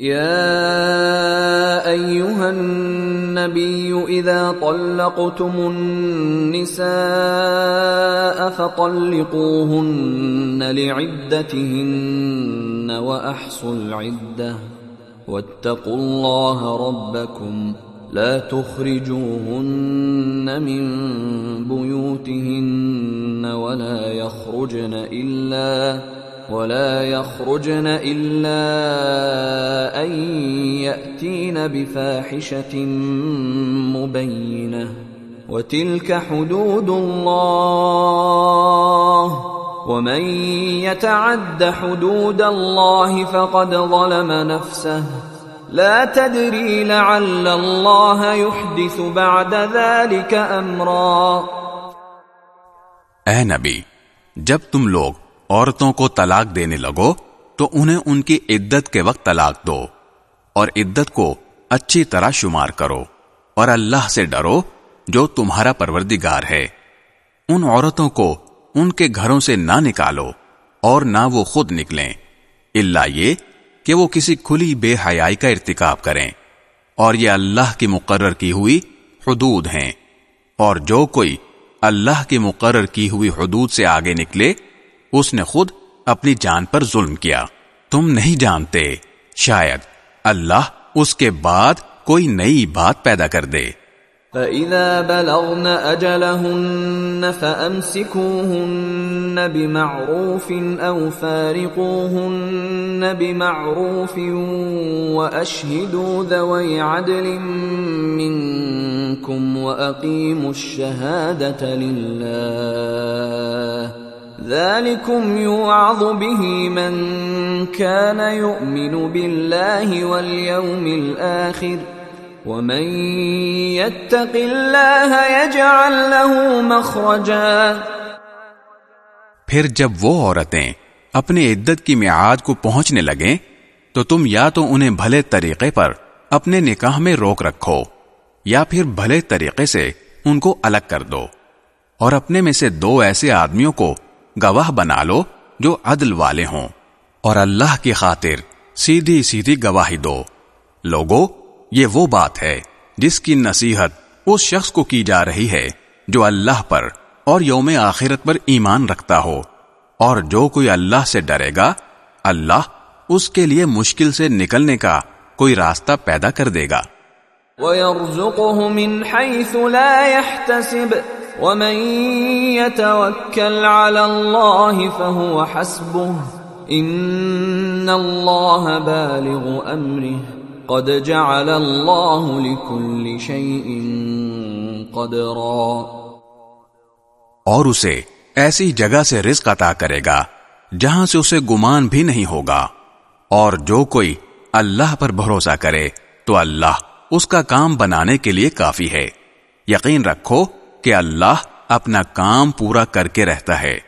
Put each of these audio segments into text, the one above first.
يا ايها النبي اذا طلقتم النساء فطلقوهن لعدتهن واحصوا العده واتقوا الله ربكم لا تخرجوهن من بيوتهن ولا يخرجن الا ولا يخرجن إلا أن يأتين بفاحشة مبينة. وتلك حدود الله. ومن يتعد حدود الله فقد ظلم نفسه. لا تدري لعل الله يحدث بعد ذلك أمرا. اے نبی، جب تم لوگ عورتوں کو طلاق دینے لگو تو انہیں ان کی عدت کے وقت طلاق دو اور عدت کو اچھی طرح شمار کرو اور اللہ سے ڈرو جو تمہارا پروردگار ہے۔ ان عورتوں کو ان کے گھروں سے نہ نکالو اور نہ وہ خود نکلیں۔ اللہ یہ کہ وہ کسی کھلی بے حیائی کا ارتکاب کریں۔ اور یہ اللہ کی مقرر کی ہوئی حدود ہیں۔ اور جو کوئی اللہ کی مقرر کی ہوئی حدود سے آگے نکلے اس نے خود اپنی جان پر ظلم کیا۔ تم نہیں جانتے، شاید اللہ اس کے بعد کوئی نئی بات پیدا کر دے۔ فَإِذَا بَلَغْنَ أَجَلَهُنَّ فَأَمْسِكُوهُنَّ بِمَعْرُوفٍ أَوْ فَارِقُوهُنَّ بِمَعْرُوفٍ وَأَشْهِدُوا ذَوَيْ عَدْلٍ مِّنكُمْ وَأَقِيمُوا الشَّهَادَةَ لِلَّهِ ذلكم يوعظ به من كان يؤمن بالله واليوم الآخر ومن يتق الله يجعل له مخرجا پھر جب وہ عورتیں اپنی عدت کی میعاد کو پہنچنے لگیں، تو تم یا تو انہیں بھلے طریقے پر اپنے نکاح میں روک رکھو، یا پھر بھلے طریقے سے ان کو الگ کر دو۔ اور اپنے میں سے دو ایسے آدمیوں کو گواہ بنا لو جو عدل والے ہوں، اور اللہ کی خاطر سیدھی سیدھی گواہی دو۔ لوگو، یہ وہ بات ہے جس کی نصیحت اس شخص کو کی جا رہی ہے جو اللہ پر اور یوم آخرت پر ایمان رکھتا ہو۔ اور جو کوئی اللہ سے ڈرے گا، اللہ اس کے لیے مشکل سے نکلنے کا کوئی راستہ پیدا کر دے گا۔ وَيَرْزُقُهُ مِنْ حَيْثُ لَا يَحْتَسِبُ۔ ومن يتوكل على الله فهو حسبه ان الله بالغ امره قد جعل الله لكل شيء قدرا اور اسے ایسی جگہ سے رزق عطا کرے گا جہاں سے اسے گمان بھی نہیں ہوگا۔ اور جو کوئی اللہ پر بھروسہ کرے تو اللہ اس کا کام بنانے کے لیے کافی ہے۔ یقین رکھو کہ اللہ اپنا کام پورا کر کے رہتا ہے۔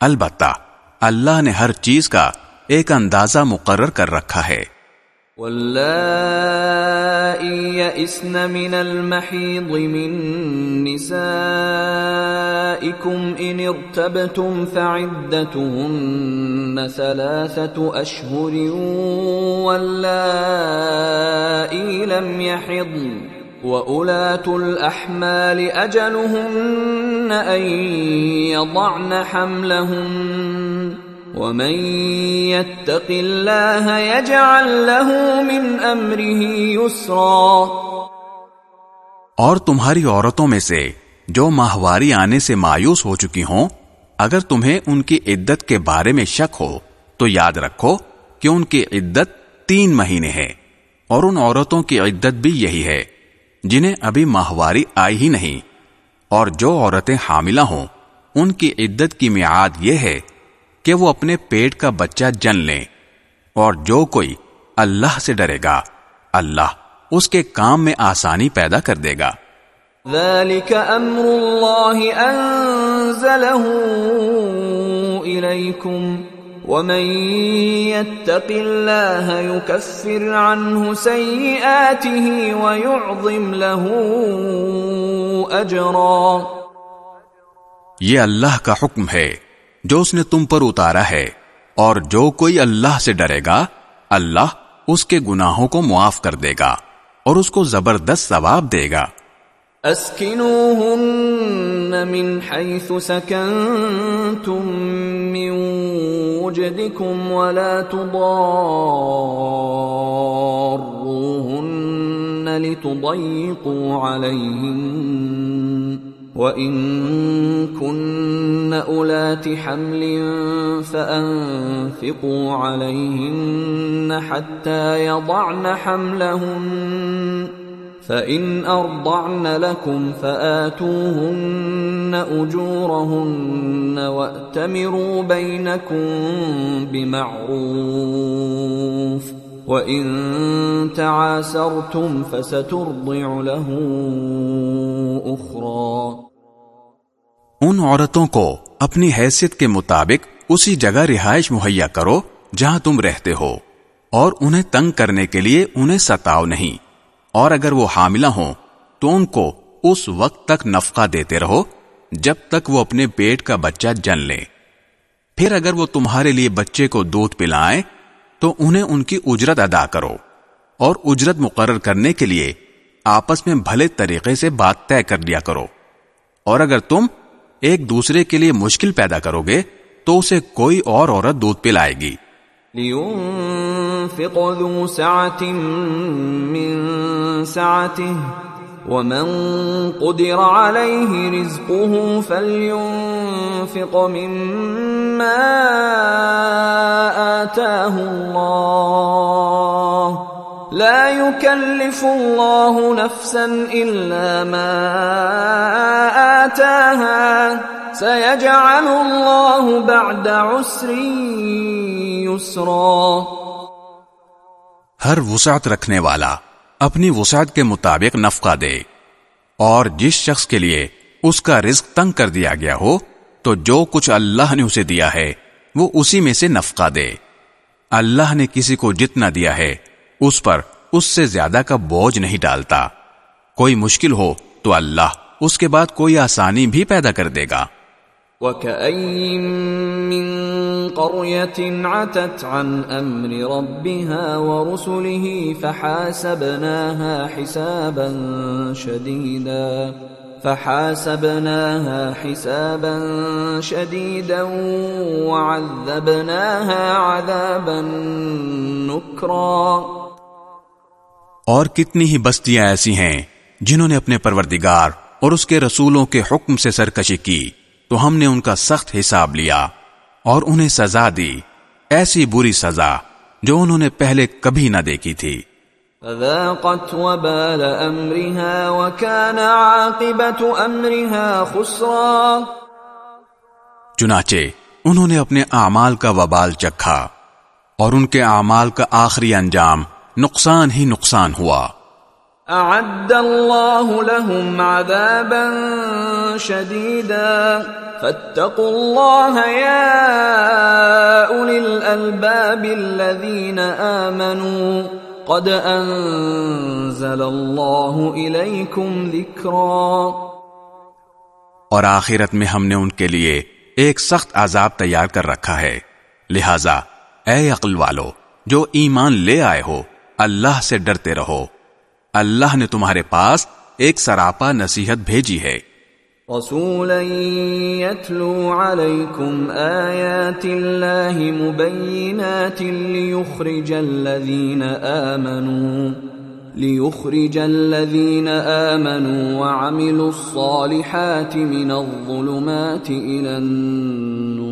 البتہ اللہ نے ہر چیز کا ایک اندازہ مقرر کر رکھا ہے۔ يئسن من المحيض من نسائكم إن ارتبتم فعدتهن ثلاثة أشهر واللائي لم يحضن وَأُولَاتُ الْأَحْمَالِ أَجَلُهُنَّ أَن يَضَعْنَ حَمْلَهُنَّ وَمَن يَتَّقِ اللَّهَ يَجْعَل لَّهُ مِنْ أَمْرِهِ يُسْرًا اور تمہاری عورتوں میں سے جو ماہواری آنے سے مایوس ہو چکی ہوں، اگر تمہیں ان کی عدت کے بارے میں شک ہو، تو یاد رکھو کہ ان کی عدت تین مہینے ہے اور ان عورتوں کی عدت بھی یہی ہے۔ جنہیں ابھی ماہواری آئی ہی نہیں۔ اور جو عورتیں حاملہ ہوں، ان کی عدت کی میعاد یہ ہے کہ وہ اپنے پیٹ کا بچہ جن لیں۔ اور جو کوئی اللہ سے ڈرے گا، اللہ اس کے کام میں آسانی پیدا کر دے گا۔ ذلك امر الله انزله اليكم ومن يتق الله يكفر عنه سيئاته ويعظم له اجرا یہ اللہ کا حکم ہے جو اس نے تم پر اتارا ہے اور جو کوئی اللہ سے ڈرے گا، اللہ اس کے گناہوں کو معاف کر دے گا اور اس کو زبردست ثواب دے گا۔ اسکنوهن من حيث سكنتم من وجدكم ولا تضاروهن لتضيقوا عليهن وَإِن كُنَّ أُولَاتِ حَمْلٍ فَأَنفِقُوا عَلَيْهِنَّ حَتَّى يَضَعْنَ حَمْلَهُنَّ فَإِنْ أَرْضَعْنَ لَكُمْ فَآتُوهُنَّ أُجُورَهُنَّ وَأْتَمِرُوا بَيْنَكُمْ بِمَعْرُوفٍ وَإِن تَعَاسَرْتُمْ فَسَتُرْضِعُ لَهُ أُخْرَى۔ ان عورتوں کو اپنی حیثیت کے مطابق اسی جگہ رہائش مہیا کرو جہاں تم رہتے ہو اور انہیں تنگ کرنے کے لیے انہیں ستاؤ نہیں۔ اور اگر وہ حاملہ ہوں تو ان کو اس وقت تک نفقہ دیتے رہو جب تک وہ اپنے پیٹ کا بچہ جن لے۔ پھر اگر وہ تمہارے لیے بچے کو دودھ پلائیں تو انہیں ان کی اجرت ادا کرو اور اجرت مقرر کرنے کے لیے آپس میں بھلے طریقے سے بات طے کر لیا کرو۔ اور اگر تم ایک دوسرے کے لیے مشکل پیدا کرو گے تو اسے کوئی اور عورت دودھ پلائے گی۔ لينفق ذو سعة من سعته، ومن قدر عليه رزقه فلينفق مما آتاه الله. لا يكلف الله نفسا إلا ما آتاها. سيجعل الله بعد عسر يسرا. ہر وسعت رکھنے والا اپنی وسعت کے مطابق نفقہ دے اور جس شخص کے لیے اس کا رزق تنگ کر دیا گیا ہو، تو جو کچھ اللہ نے اسے دیا ہے، وہ اسی میں سے نفقہ دے۔ اللہ نے کسی کو جتنا دیا ہے، اس پر اس سے زیادہ کا بوجھ نہیں ڈالتا۔ کوئی مشکل ہو تو اللہ اس کے بعد کوئی آسانی بھی پیدا کر دے گا۔ قرية عتت عن أمر ربها ورسله فحاسبناها حسابا شديدا فحاسبناها حسابا شديدا وعذبناها عذابا نكرا اور کتنی ہی بستیاں ایسی ہیں جنہوں نے اپنے پروردگار اور اس کے رسولوں کے حکم سے سرکشی کی۔ تو ہم نے ان کا سخت حساب لیا اور انہیں سزا دی ایسی بری سزا جو انہوں نے پہلے کبھی نہ دیکھی تھی۔ فذاقت وبال امرها وكان عاقبة امرها خسرا۔ چنانچہ انہوں نے اپنے اعمال کا وبال چکھا اور ان کے اعمال کا آخری انجام نقصان ہی نقصان ہوا۔ اعد الله لهم عذابا شديدا. فاتقوا الله يا اولي الالباب الذين امنوا قد انزل الله اليكم ذكرا. اور آخرت میں ہم نے ان کے لیے ایک سخت عذاب تیار کر رکھا ہے۔ لہذا، اے عقل والو، جو ایمان لے آئے ہو، اللہ سے ڈرتے رہو۔ اللہ نے تمہارے پاس ایک سراپا نصیحت بھیجی ہے۔ رسولا يتلو عليكم آيات الله مبينات ليخرج الذين آمنوا ليخرج الذين آمنوا وعملوا الصالحات من الظلمات إلى النور۔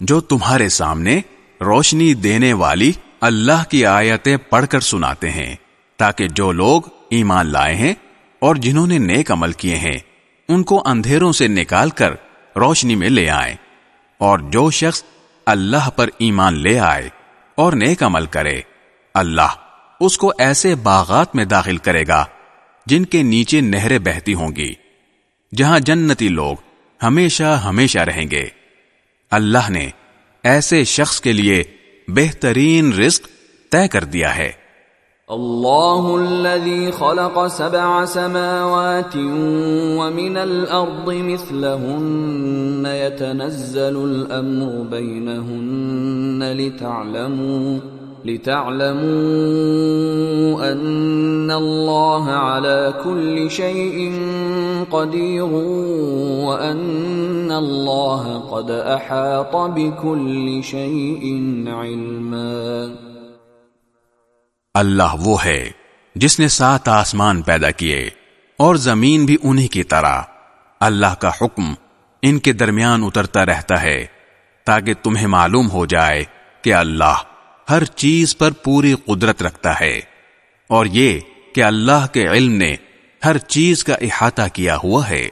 جو تمہارے سامنے روشنی دینے والی اللہ کی آیتیں پڑھ کر سناتے ہیں، تاکہ جو لوگ ایمان لائے ہیں اور جنہوں نے نیک عمل کیے ہیں، ان کو اندھیروں سے نکال کر روشنی میں لے آئے اور جو شخص اللہ پر ایمان لے آئے اور نیک عمل کرے، اللہ اس کو ایسے باغات میں داخل کرے گا جن کے نیچے نہریں بہتی ہوں گی، جہاں جنتی لوگ ہمیشہ ہمیشہ رہیں گے۔ اللہ نے ایسے شخص کے لیے بہترین رزق طے کر دیا ہے۔ اللہ الذي خلق سبع سماوات ومن الارض مثلهن يتنزل الامر بينهن لتعلموا۔ لتعلموا أن الله على كل شيء قدير وأن الله قد أحاط بكل شيء علمًا اللہ وہ ہے جس نے سات آسمان پیدا کیے اور زمین بھی انہی کی طرح۔ اللہ کا حکم ان کے درمیان اترتا رہتا ہے تاکہ تمہیں معلوم ہو جائے کہ اللہ ہر چیز پر پوری قدرت رکھتا ہے اور یہ کہ اللہ کے علم نے ہر چیز کا احاطہ کیا ہوا ہے۔